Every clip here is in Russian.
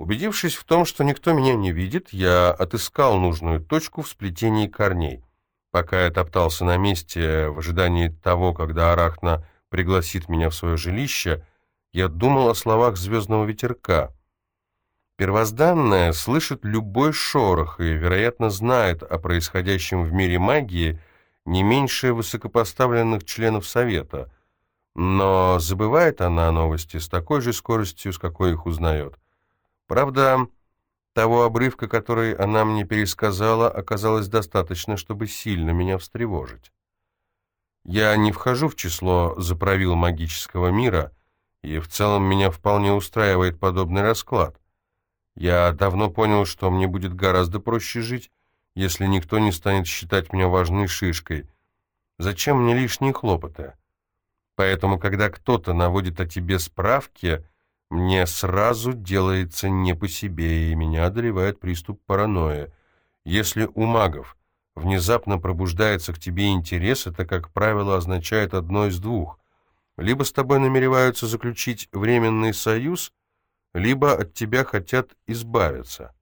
Убедившись в том, что никто меня не видит, я отыскал нужную точку в сплетении корней. Пока я топтался на месте в ожидании того, когда Арахна пригласит меня в свое жилище, я думал о словах звездного ветерка. Первозданная слышит любой шорох и, вероятно, знает о происходящем в мире магии не меньше высокопоставленных членов Совета, но забывает она новости с такой же скоростью, с какой их узнает. Правда, того обрывка, который она мне пересказала, оказалось достаточно, чтобы сильно меня встревожить. Я не вхожу в число заправил магического мира, и в целом меня вполне устраивает подобный расклад. Я давно понял, что мне будет гораздо проще жить, если никто не станет считать меня важной шишкой. Зачем мне лишние хлопоты? Поэтому, когда кто-то наводит о тебе справки, мне сразу делается не по себе, и меня одолевает приступ паранойи. Если у магов внезапно пробуждается к тебе интерес, это, как правило, означает одно из двух. Либо с тобой намереваются заключить временный союз, либо от тебя хотят избавиться.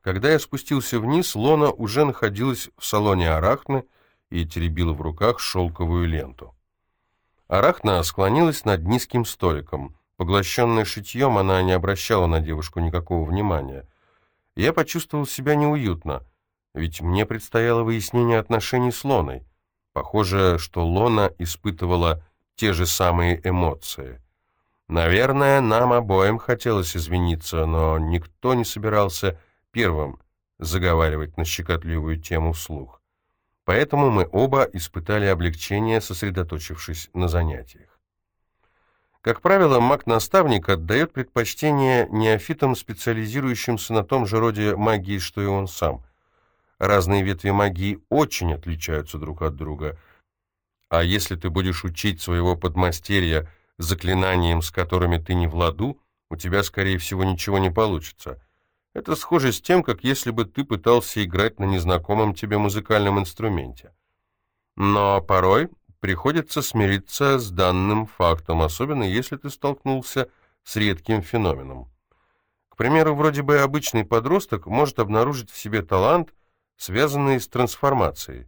Когда я спустился вниз, Лона уже находилась в салоне Арахны и теребила в руках шелковую ленту. Арахна склонилась над низким столиком. Поглощенная шитьем, она не обращала на девушку никакого внимания. Я почувствовал себя неуютно, ведь мне предстояло выяснение отношений с Лоной. Похоже, что Лона испытывала те же самые эмоции. Наверное, нам обоим хотелось извиниться, но никто не собирался первым заговаривать на щекотливую тему вслух. Поэтому мы оба испытали облегчение, сосредоточившись на занятиях. Как правило, маг-наставник отдает предпочтение неофитам, специализирующимся на том же роде магии, что и он сам. Разные ветви магии очень отличаются друг от друга. А если ты будешь учить своего подмастерья заклинаниям, с которыми ты не в ладу, у тебя, скорее всего, ничего не получится. Это схоже с тем, как если бы ты пытался играть на незнакомом тебе музыкальном инструменте. Но порой приходится смириться с данным фактом, особенно если ты столкнулся с редким феноменом. К примеру, вроде бы обычный подросток может обнаружить в себе талант, связанный с трансформацией.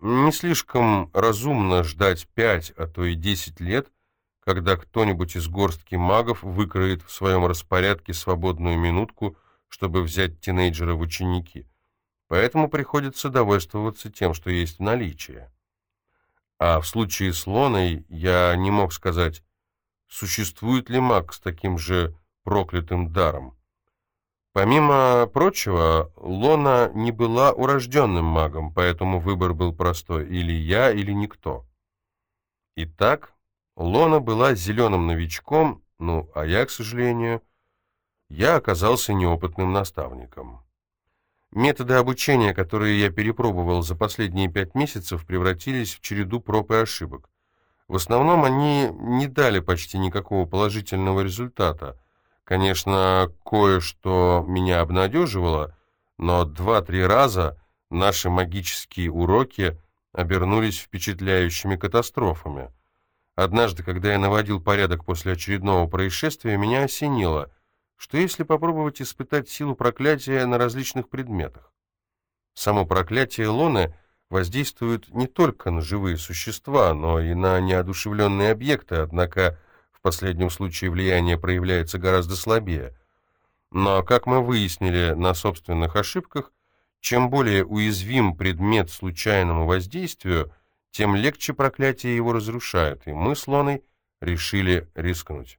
Не слишком разумно ждать пять, а то и десять лет, когда кто-нибудь из горстки магов выкроет в своем распорядке свободную минутку, чтобы взять тинейджера в ученики. Поэтому приходится довольствоваться тем, что есть в наличии. А в случае с Лоной я не мог сказать, существует ли маг с таким же проклятым даром. Помимо прочего, Лона не была урожденным магом, поэтому выбор был простой – или я, или никто. Итак, Лона была зеленым новичком, ну, а я, к сожалению, я оказался неопытным наставником. Методы обучения, которые я перепробовал за последние пять месяцев, превратились в череду проб и ошибок. В основном они не дали почти никакого положительного результата. Конечно, кое-что меня обнадеживало, но два-три раза наши магические уроки обернулись впечатляющими катастрофами. Однажды, когда я наводил порядок после очередного происшествия, меня осенило. Что если попробовать испытать силу проклятия на различных предметах? Само проклятие Лоны воздействует не только на живые существа, но и на неодушевленные объекты, однако в последнем случае влияние проявляется гораздо слабее. Но, как мы выяснили на собственных ошибках, чем более уязвим предмет случайному воздействию, тем легче проклятие его разрушает, и мы с Лоной решили рискнуть.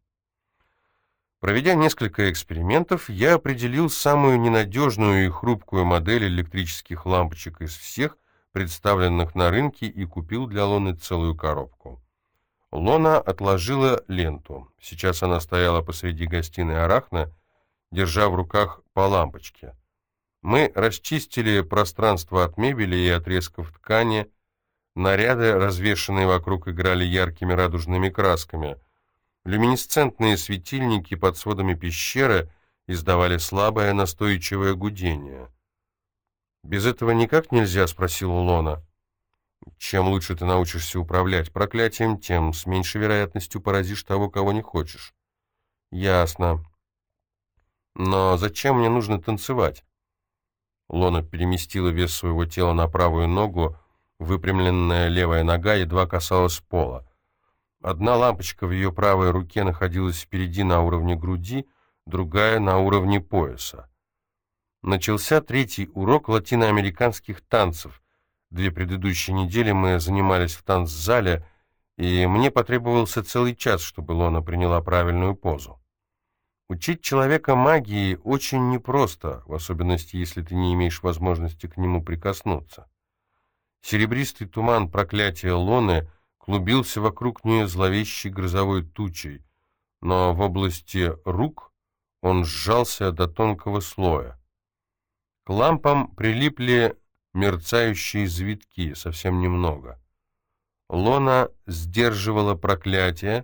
Проведя несколько экспериментов, я определил самую ненадежную и хрупкую модель электрических лампочек из всех, представленных на рынке, и купил для Лоны целую коробку. Лона отложила ленту. Сейчас она стояла посреди гостиной Арахна, держа в руках по лампочке. Мы расчистили пространство от мебели и отрезков ткани. Наряды, развешанные вокруг, играли яркими радужными красками — Люминесцентные светильники под сводами пещеры издавали слабое настойчивое гудение. «Без этого никак нельзя?» — спросил Лона. «Чем лучше ты научишься управлять проклятием, тем с меньшей вероятностью поразишь того, кого не хочешь». «Ясно. Но зачем мне нужно танцевать? Лона переместила вес своего тела на правую ногу, выпрямленная левая нога едва касалась пола. Одна лампочка в ее правой руке находилась впереди на уровне груди, другая на уровне пояса. Начался третий урок латиноамериканских танцев. Две предыдущие недели мы занимались в танцзале, и мне потребовался целый час, чтобы Лона приняла правильную позу. Учить человека магии очень непросто, в особенности, если ты не имеешь возможности к нему прикоснуться. Серебристый туман проклятия Лоны клубился вокруг нее зловещей грозовой тучей, но в области рук он сжался до тонкого слоя. К лампам прилипли мерцающие завитки, совсем немного. Лона сдерживала проклятие,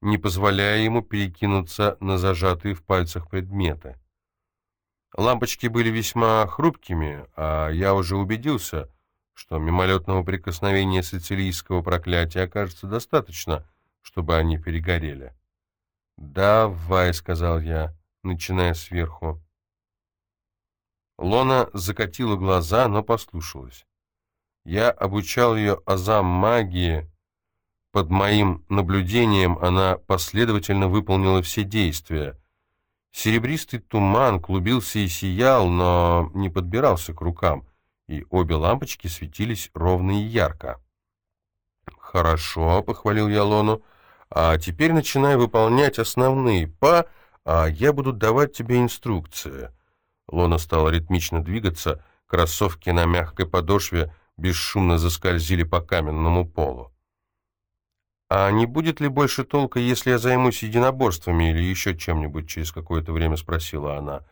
не позволяя ему перекинуться на зажатые в пальцах предметы. Лампочки были весьма хрупкими, а я уже убедился, что мимолетного прикосновения сицилийского проклятия окажется достаточно, чтобы они перегорели. «Давай», — сказал я, начиная сверху. Лона закатила глаза, но послушалась. Я обучал ее азам магии, под моим наблюдением она последовательно выполнила все действия. Серебристый туман клубился и сиял, но не подбирался к рукам, и обе лампочки светились ровно и ярко. «Хорошо», — похвалил я Лону, — «а теперь начинай выполнять основные па, а я буду давать тебе инструкции». Лона стала ритмично двигаться, кроссовки на мягкой подошве бесшумно заскользили по каменному полу. «А не будет ли больше толка, если я займусь единоборствами или еще чем-нибудь?» через какое-то время спросила она.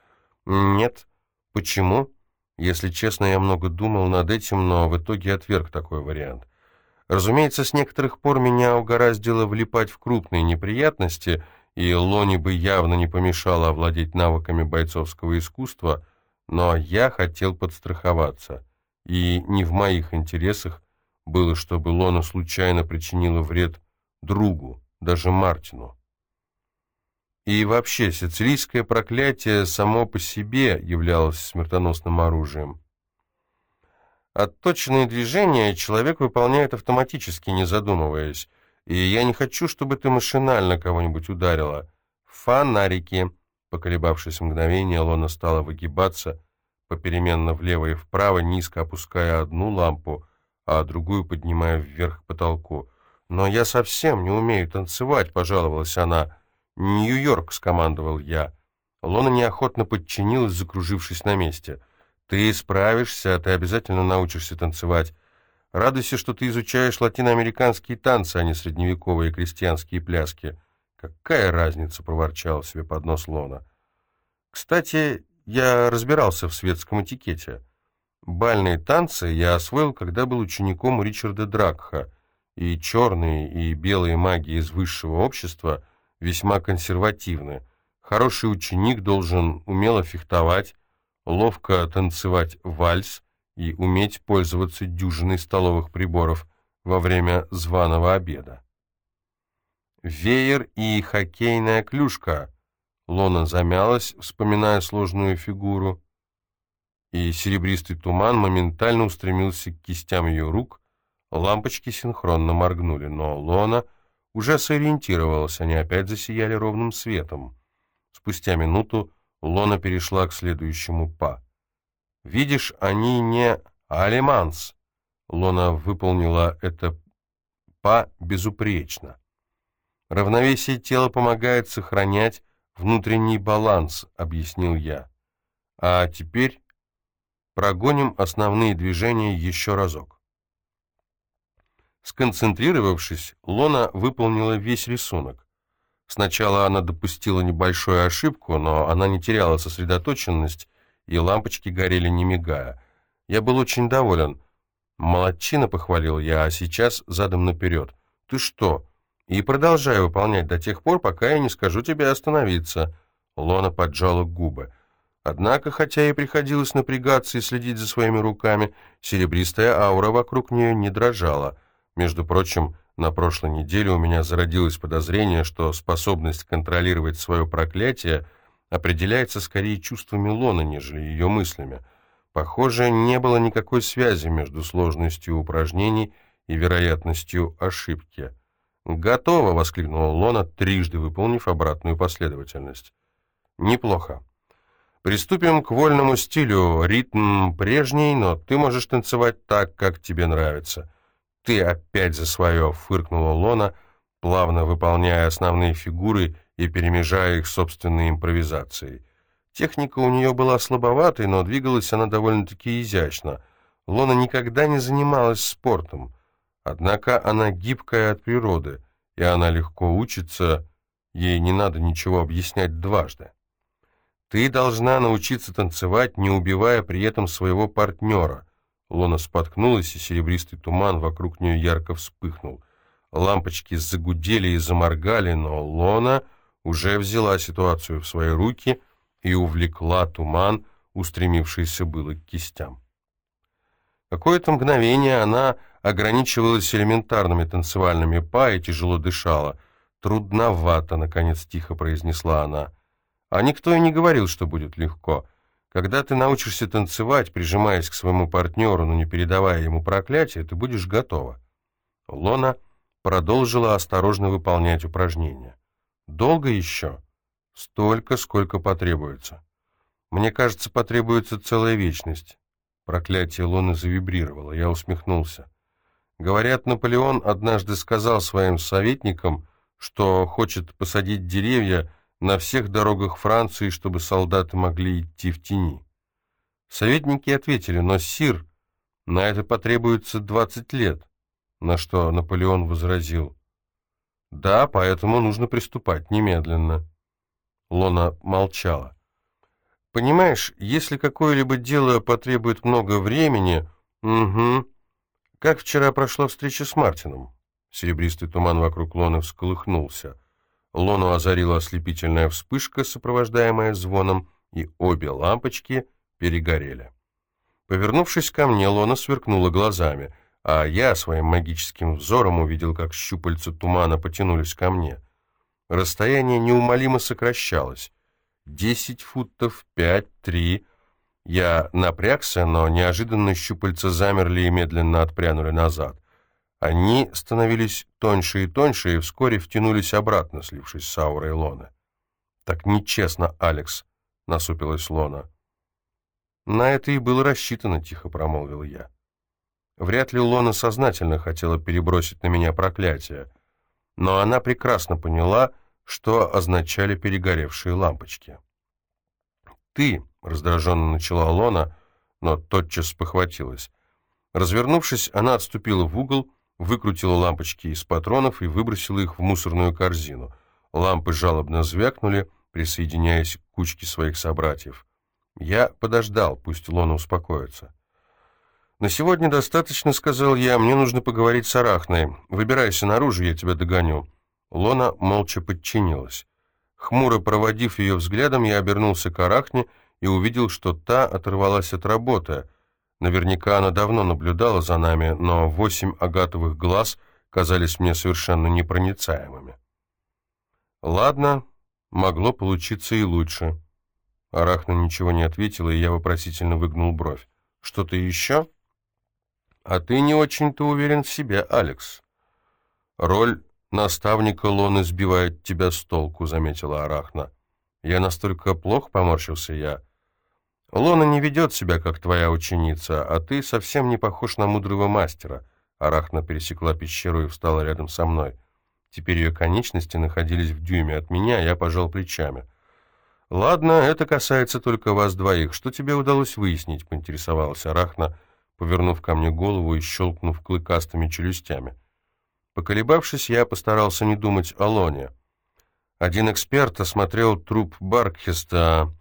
«Нет. Почему?» Если честно, я много думал над этим, но в итоге отверг такой вариант. Разумеется, с некоторых пор меня угораздило влипать в крупные неприятности, и Лони бы явно не помешало овладеть навыками бойцовского искусства, но я хотел подстраховаться, и не в моих интересах было, чтобы Лона случайно причинила вред другу, даже Мартину. И вообще, сицилийское проклятие само по себе являлось смертоносным оружием. Отточенные движения человек выполняет автоматически, не задумываясь, и я не хочу, чтобы ты машинально кого-нибудь ударила. Фонарики. Поколебавшись мгновение, Лона стала выгибаться, попеременно влево и вправо, низко опуская одну лампу, а другую поднимая вверх к потолку. «Но я совсем не умею танцевать», — пожаловалась она. «Нью-Йорк», — скомандовал я. Лона неохотно подчинилась, закружившись на месте. «Ты справишься, ты обязательно научишься танцевать. Радуйся, что ты изучаешь латиноамериканские танцы, а не средневековые крестьянские пляски». «Какая разница?» — проворчал себе под нос Лона. «Кстати, я разбирался в светском этикете. Бальные танцы я освоил, когда был учеником Ричарда Дракха, и черные и белые маги из высшего общества весьма консервативны. Хороший ученик должен умело фехтовать, ловко танцевать вальс и уметь пользоваться дюжиной столовых приборов во время званого обеда. Веер и хоккейная клюшка. Лона замялась, вспоминая сложную фигуру, и серебристый туман моментально устремился к кистям ее рук, Лампочки синхронно моргнули, но Лона уже сориентировалась, они опять засияли ровным светом. Спустя минуту Лона перешла к следующему па. «Видишь, они не алиманс». Лона выполнила это па безупречно. «Равновесие тела помогает сохранять внутренний баланс», — объяснил я. «А теперь прогоним основные движения еще разок». Сконцентрировавшись, Лона выполнила весь рисунок. Сначала она допустила небольшую ошибку, но она не теряла сосредоточенность, и лампочки горели не мигая. Я был очень доволен. «Молодчина», — похвалил я, — «а сейчас задом наперед». «Ты что?» «И продолжай выполнять до тех пор, пока я не скажу тебе остановиться». Лона поджала губы. Однако, хотя ей приходилось напрягаться и следить за своими руками, серебристая аура вокруг нее не дрожала — между прочим, на прошлой неделе у меня зародилось подозрение, что способность контролировать свое проклятие определяется скорее чувствами Лона, нежели ее мыслями. Похоже, не было никакой связи между сложностью упражнений и вероятностью ошибки. «Готово!» — воскликнула Лона, трижды выполнив обратную последовательность. «Неплохо. Приступим к вольному стилю. Ритм прежний, но ты можешь танцевать так, как тебе нравится». «Ты опять за свое!» — фыркнула Лона, плавно выполняя основные фигуры и перемежая их собственной импровизацией. Техника у нее была слабоватой, но двигалась она довольно-таки изящно. Лона никогда не занималась спортом. Однако она гибкая от природы, и она легко учится, ей не надо ничего объяснять дважды. Ты должна научиться танцевать, не убивая при этом своего партнера. Лона споткнулась, и серебристый туман вокруг нее ярко вспыхнул. Лампочки загудели и заморгали, но Лона уже взяла ситуацию в свои руки и увлекла туман, устремившийся было к кистям. Какое-то мгновение она ограничивалась элементарными танцевальными па и тяжело дышала. «Трудновато», — наконец тихо произнесла она. А никто и не говорил, что будет легко. Когда ты научишься танцевать, прижимаясь к своему партнеру, но не передавая ему проклятие, ты будешь готова. Лона продолжила осторожно выполнять упражнения. «Долго еще?» «Столько, сколько потребуется. Мне кажется, потребуется целая вечность. Проклятие Луны завибрировало. Я усмехнулся. Говорят, Наполеон однажды сказал своим советникам, что хочет посадить деревья на всех дорогах Франции, чтобы солдаты могли идти в тени. Советники ответили, но, сир, на это потребуется 20 лет, на что Наполеон возразил. Да, поэтому нужно приступать немедленно. Лона молчала. Понимаешь, если какое-либо дело потребует много времени... Угу. Как вчера прошла встреча с Мартином? Серебристый туман вокруг Лоны всколыхнулся. Лону озарила ослепительная вспышка, сопровождаемая звоном, и обе лампочки перегорели. Повернувшись ко мне, Лона сверкнула глазами, а я своим магическим взором увидел, как щупальца тумана потянулись ко мне. Расстояние неумолимо сокращалось. Десять футов, пять, три. Я напрягся, но неожиданно щупальца замерли и медленно отпрянули назад. Они становились тоньше и тоньше, и вскоре втянулись обратно, слившись с аурой Лоны. «Так нечестно, Алекс», — насупилась Лона. «На это и было рассчитано», — тихо промолвил я. Вряд ли Лона сознательно хотела перебросить на меня проклятие, но она прекрасно поняла, что означали перегоревшие лампочки. «Ты», — раздраженно начала Лона, но тотчас похватилась. Развернувшись, она отступила в угол, выкрутила лампочки из патронов и выбросила их в мусорную корзину. Лампы жалобно звякнули, присоединяясь к кучке своих собратьев. Я подождал, пусть Лона успокоится. «На сегодня достаточно», — сказал я, — «мне нужно поговорить с Арахной. Выбирайся наружу, я тебя догоню». Лона молча подчинилась. Хмуро проводив ее взглядом, я обернулся к Арахне и увидел, что та оторвалась от работы. Наверняка она давно наблюдала за нами, но восемь агатовых глаз казались мне совершенно непроницаемыми. Ладно, могло получиться и лучше. Арахна ничего не ответила, и я вопросительно выгнул бровь. «Что-то еще?» «А ты не очень-то уверен в себе, Алекс. Роль «Наставника Лоны сбивает тебя с толку», — заметила Арахна. «Я настолько плохо поморщился я. Лона не ведет себя, как твоя ученица, а ты совсем не похож на мудрого мастера». Арахна пересекла пещеру и встала рядом со мной. Теперь ее конечности находились в дюйме от меня, я пожал плечами. «Ладно, это касается только вас двоих. Что тебе удалось выяснить?» — поинтересовалась Арахна, повернув ко мне голову и щелкнув клыкастыми челюстями. Поколебавшись, я постарался не думать о Лоне. Один эксперт осмотрел труп Баркхеста.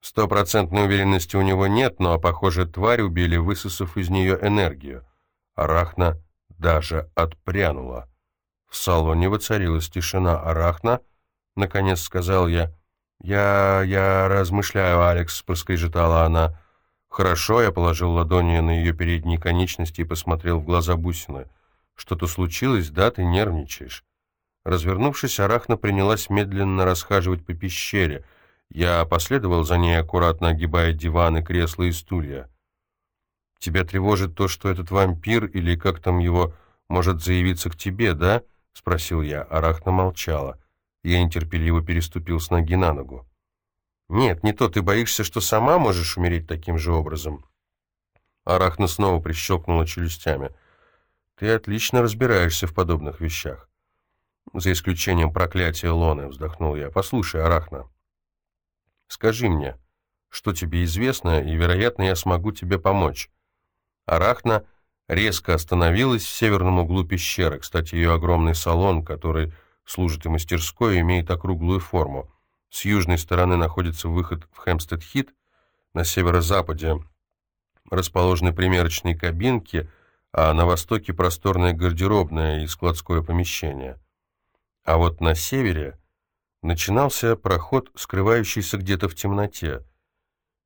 Стопроцентной уверенности у него нет, но, похоже, тварь убили, высосав из нее энергию. Арахна даже отпрянула. В салоне воцарилась тишина. «Арахна?» — наконец сказал я. «Я... я размышляю, Алекс», — проскрежетала она. «Хорошо», — я положил ладони на ее передние конечности и посмотрел в глаза бусины. Что-то случилось, да, ты нервничаешь. Развернувшись, Арахна принялась медленно расхаживать по пещере. Я последовал за ней, аккуратно огибая диваны, кресла и стулья. «Тебя тревожит то, что этот вампир, или как там его, может заявиться к тебе, да?» — спросил я. Арахна молчала. Я нетерпеливо переступил с ноги на ногу. «Нет, не то. Ты боишься, что сама можешь умереть таким же образом?» Арахна снова прищелкнула челюстями. «Ты отлично разбираешься в подобных вещах». «За исключением проклятия Лоны», — вздохнул я. «Послушай, Арахна, скажи мне, что тебе известно, и, вероятно, я смогу тебе помочь». Арахна резко остановилась в северном углу пещеры. Кстати, ее огромный салон, который служит и мастерской, имеет округлую форму. С южной стороны находится выход в Хэмстед-Хит, на северо-западе расположены примерочные кабинки, а на востоке просторное гардеробное и складское помещение. А вот на севере начинался проход, скрывающийся где-то в темноте.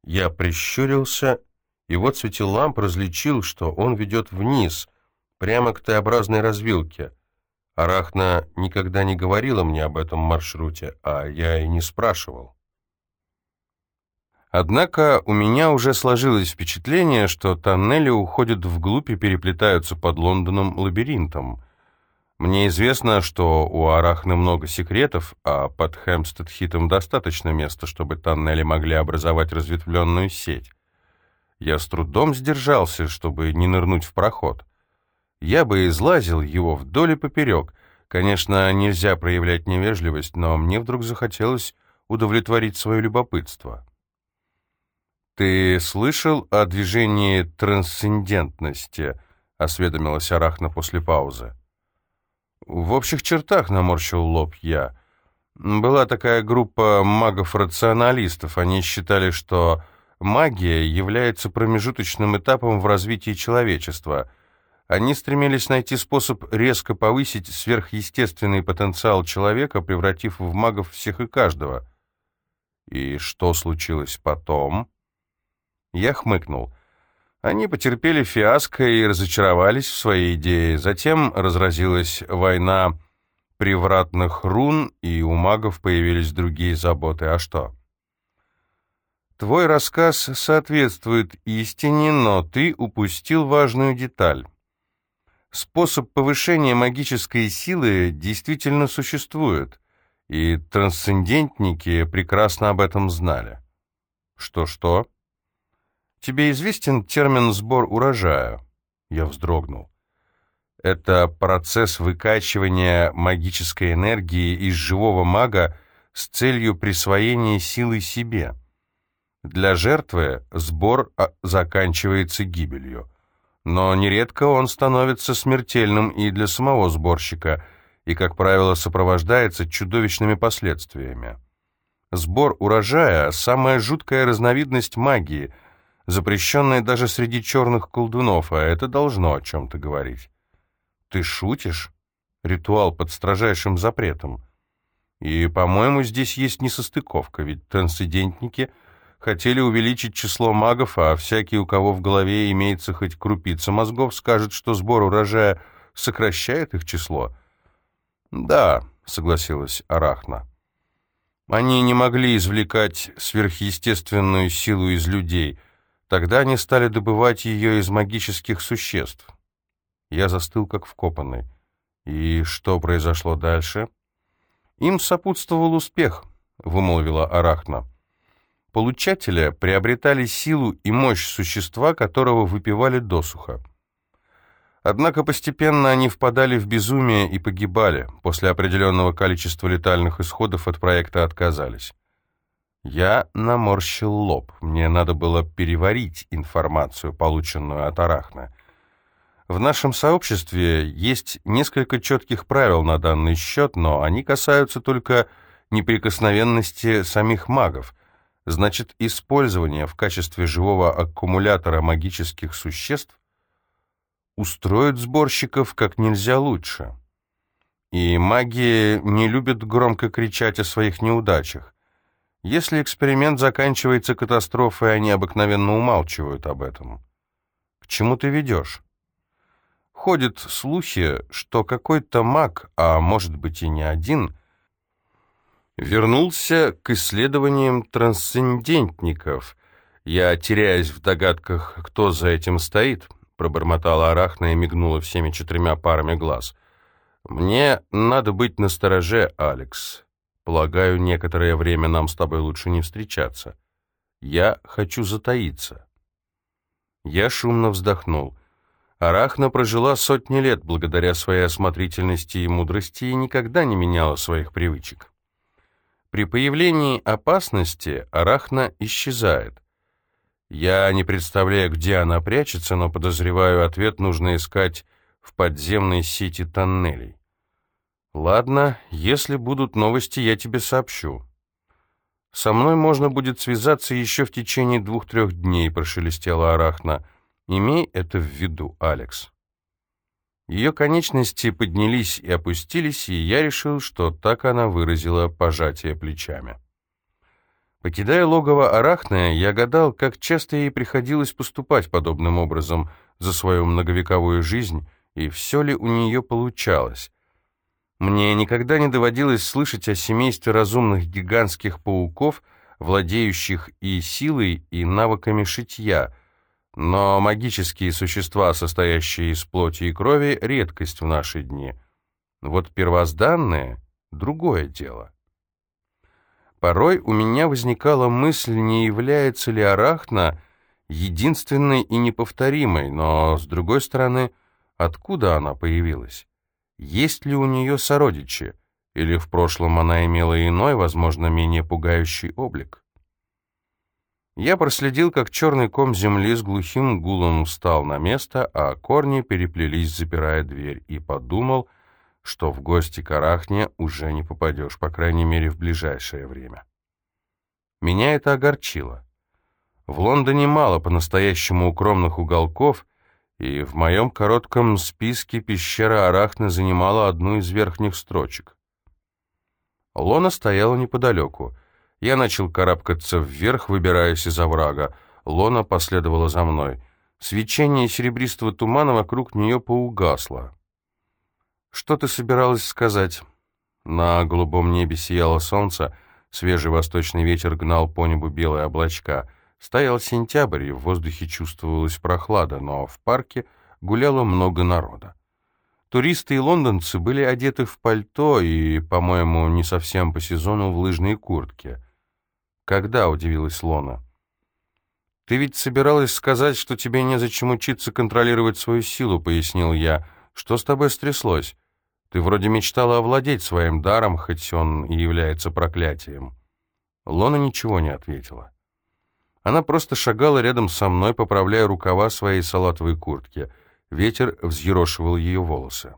Я прищурился, и вот светил ламп различил, что он ведет вниз, прямо к Т-образной развилке — Арахна никогда не говорила мне об этом маршруте, а я и не спрашивал. Однако у меня уже сложилось впечатление, что тоннели уходят вглубь и переплетаются под Лондоном лабиринтом. Мне известно, что у Арахны много секретов, а под Хэмстед-Хитом достаточно места, чтобы тоннели могли образовать разветвленную сеть. Я с трудом сдержался, чтобы не нырнуть в проход я бы излазил его вдоль и поперек. Конечно, нельзя проявлять невежливость, но мне вдруг захотелось удовлетворить свое любопытство. «Ты слышал о движении трансцендентности?» — осведомилась Арахна после паузы. «В общих чертах наморщил лоб я. Была такая группа магов-рационалистов. Они считали, что магия является промежуточным этапом в развитии человечества — они стремились найти способ резко повысить сверхъестественный потенциал человека, превратив в магов всех и каждого. И что случилось потом? Я хмыкнул. Они потерпели фиаско и разочаровались в своей идее. Затем разразилась война привратных рун, и у магов появились другие заботы. А что? Твой рассказ соответствует истине, но ты упустил важную деталь. Способ повышения магической силы действительно существует, и трансцендентники прекрасно об этом знали. Что-что? Тебе известен термин «сбор урожая»? Я вздрогнул. Это процесс выкачивания магической энергии из живого мага с целью присвоения силы себе. Для жертвы сбор а, заканчивается гибелью но нередко он становится смертельным и для самого сборщика, и, как правило, сопровождается чудовищными последствиями. Сбор урожая – самая жуткая разновидность магии, запрещенная даже среди черных колдунов, а это должно о чем-то говорить. Ты шутишь? Ритуал под строжайшим запретом. И, по-моему, здесь есть несостыковка, ведь трансцендентники – Хотели увеличить число магов, а всякий, у кого в голове имеется хоть крупица мозгов, скажет, что сбор урожая сокращает их число. «Да», — согласилась Арахна. «Они не могли извлекать сверхъестественную силу из людей. Тогда они стали добывать ее из магических существ». Я застыл, как вкопанный. «И что произошло дальше?» «Им сопутствовал успех», — вымолвила Арахна получателя приобретали силу и мощь существа, которого выпивали досуха. Однако постепенно они впадали в безумие и погибали. После определенного количества летальных исходов от проекта отказались. Я наморщил лоб. Мне надо было переварить информацию, полученную от Арахна. В нашем сообществе есть несколько четких правил на данный счет, но они касаются только неприкосновенности самих магов — Значит, использование в качестве живого аккумулятора магических существ устроит сборщиков как нельзя лучше. И маги не любят громко кричать о своих неудачах. Если эксперимент заканчивается катастрофой, они обыкновенно умалчивают об этом. К чему ты ведешь? Ходят слухи, что какой-то маг, а может быть и не один, Вернулся к исследованиям трансцендентников. Я теряюсь в догадках, кто за этим стоит, пробормотала Арахна и мигнула всеми четырьмя парами глаз. Мне надо быть настороже, Алекс. Полагаю, некоторое время нам с тобой лучше не встречаться. Я хочу затаиться. Я шумно вздохнул. Арахна прожила сотни лет благодаря своей осмотрительности и мудрости и никогда не меняла своих привычек. При появлении опасности Арахна исчезает. Я не представляю, где она прячется, но подозреваю, ответ нужно искать в подземной сети тоннелей. Ладно, если будут новости, я тебе сообщу. Со мной можно будет связаться еще в течение двух-трех дней, прошелестела Арахна. Имей это в виду, Алекс. Ее конечности поднялись и опустились, и я решил, что так она выразила пожатие плечами. Покидая логово Арахны, я гадал, как часто ей приходилось поступать подобным образом за свою многовековую жизнь, и все ли у нее получалось. Мне никогда не доводилось слышать о семействе разумных гигантских пауков, владеющих и силой, и навыками шитья — но магические существа, состоящие из плоти и крови, — редкость в наши дни. Вот первозданное — другое дело. Порой у меня возникала мысль, не является ли Арахна единственной и неповторимой, но, с другой стороны, откуда она появилась? Есть ли у нее сородичи? Или в прошлом она имела иной, возможно, менее пугающий облик? Я проследил, как черный ком земли с глухим гулом встал на место, а корни переплелись, запирая дверь, и подумал, что в гости к Арахне уже не попадешь, по крайней мере, в ближайшее время. Меня это огорчило. В Лондоне мало по-настоящему укромных уголков, и в моем коротком списке пещера Арахны занимала одну из верхних строчек. Лона стояла неподалеку — я начал карабкаться вверх, выбираясь из оврага. Лона последовала за мной. Свечение серебристого тумана вокруг нее поугасло. «Что ты собиралась сказать?» На голубом небе сияло солнце, свежий восточный ветер гнал по небу белые облачка. Стоял сентябрь, и в воздухе чувствовалась прохлада, но в парке гуляло много народа. Туристы и лондонцы были одеты в пальто и, по-моему, не совсем по сезону в лыжные куртки. «Когда?» — удивилась Лона. «Ты ведь собиралась сказать, что тебе незачем учиться контролировать свою силу», — пояснил я. «Что с тобой стряслось? Ты вроде мечтала овладеть своим даром, хоть он и является проклятием». Лона ничего не ответила. Она просто шагала рядом со мной, поправляя рукава своей салатовой куртки. Ветер взъерошивал ее волосы.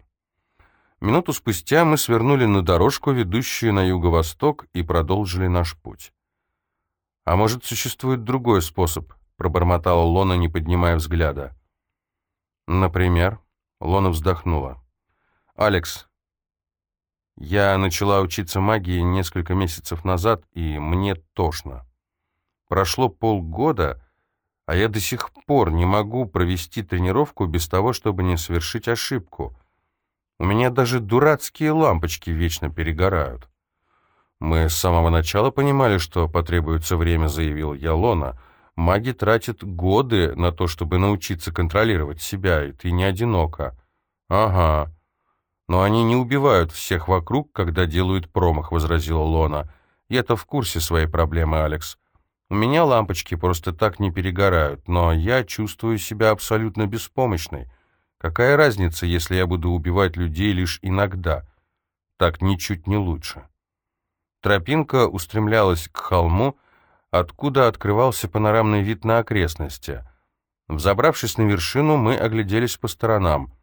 Минуту спустя мы свернули на дорожку, ведущую на юго-восток, и продолжили наш путь. «А может, существует другой способ?» — пробормотала Лона, не поднимая взгляда. «Например?» — Лона вздохнула. «Алекс, я начала учиться магии несколько месяцев назад, и мне тошно. Прошло полгода, а я до сих пор не могу провести тренировку без того, чтобы не совершить ошибку. У меня даже дурацкие лампочки вечно перегорают. «Мы с самого начала понимали, что потребуется время», — заявил Ялона. «Маги тратят годы на то, чтобы научиться контролировать себя, и ты не одинока». «Ага. Но они не убивают всех вокруг, когда делают промах», — возразила Лона. «Я-то в курсе своей проблемы, Алекс. У меня лампочки просто так не перегорают, но я чувствую себя абсолютно беспомощной. Какая разница, если я буду убивать людей лишь иногда? Так ничуть не лучше». Тропинка устремлялась к холму, откуда открывался панорамный вид на окрестности. Взобравшись на вершину, мы огляделись по сторонам.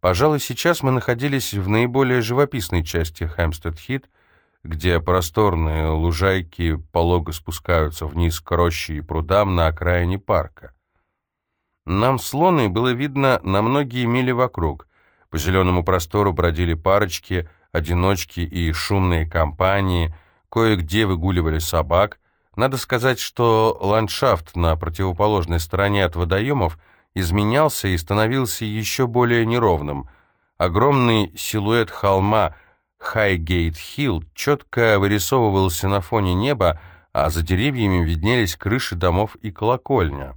Пожалуй, сейчас мы находились в наиболее живописной части Хэмстед-Хит, где просторные лужайки полого спускаются вниз к роще и прудам на окраине парка. Нам с Лоной было видно на многие мили вокруг. По зеленому простору бродили парочки — одиночки и шумные компании, кое-где выгуливали собак. Надо сказать, что ландшафт на противоположной стороне от водоемов изменялся и становился еще более неровным. Огромный силуэт холма Хайгейт-Хилл четко вырисовывался на фоне неба, а за деревьями виднелись крыши домов и колокольня.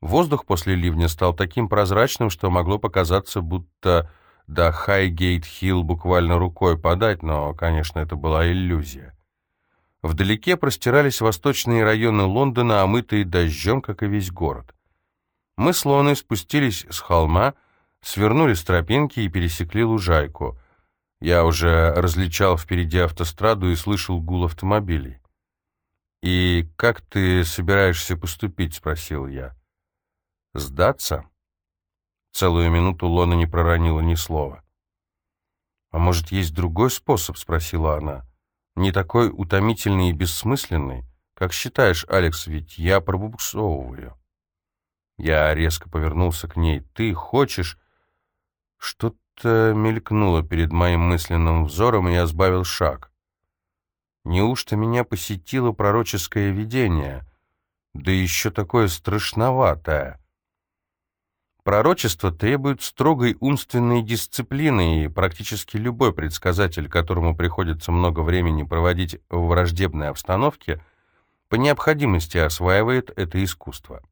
Воздух после ливня стал таким прозрачным, что могло показаться, будто до Хайгейт-Хилл буквально рукой подать, но, конечно, это была иллюзия. Вдалеке простирались восточные районы Лондона, омытые дождем, как и весь город. Мы с Лоной спустились с холма, свернули с тропинки и пересекли лужайку. Я уже различал впереди автостраду и слышал гул автомобилей. «И как ты собираешься поступить?» — спросил я. «Сдаться?» Целую минуту Лона не проронила ни слова. «А может, есть другой способ?» — спросила она. «Не такой утомительный и бессмысленный? Как считаешь, Алекс, ведь я пробуксовываю». Я резко повернулся к ней. «Ты хочешь...» Что-то мелькнуло перед моим мысленным взором, и я сбавил шаг. Неужто меня посетило пророческое видение? Да еще такое страшноватое. Пророчество требует строгой умственной дисциплины, и практически любой предсказатель, которому приходится много времени проводить в враждебной обстановке, по необходимости осваивает это искусство.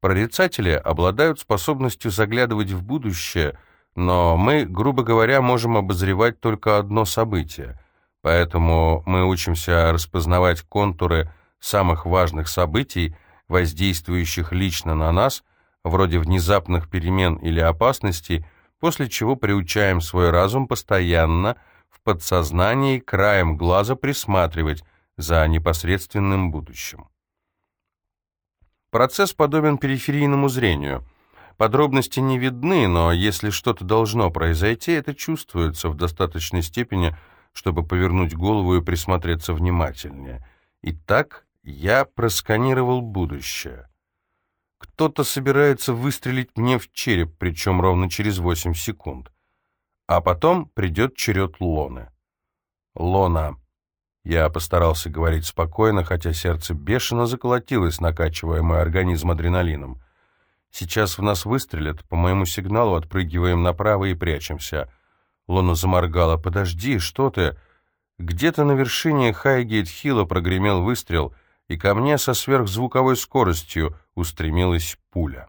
Прорицатели обладают способностью заглядывать в будущее, но мы, грубо говоря, можем обозревать только одно событие, поэтому мы учимся распознавать контуры самых важных событий, воздействующих лично на нас – вроде внезапных перемен или опасностей, после чего приучаем свой разум постоянно в подсознании краем глаза присматривать за непосредственным будущим. Процесс подобен периферийному зрению. Подробности не видны, но если что-то должно произойти, это чувствуется в достаточной степени, чтобы повернуть голову и присмотреться внимательнее. Итак, я просканировал будущее. Кто-то собирается выстрелить мне в череп, причем ровно через 8 секунд. А потом придет черед Лоны. Лона. Я постарался говорить спокойно, хотя сердце бешено заколотилось, накачивая мой организм адреналином. Сейчас в нас выстрелят, по моему сигналу отпрыгиваем направо и прячемся. Лона заморгала. «Подожди, что ты?» Где-то на вершине Хайгейт-Хилла прогремел выстрел — и ко мне со сверхзвуковой скоростью устремилась пуля.